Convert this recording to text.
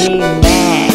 Amen.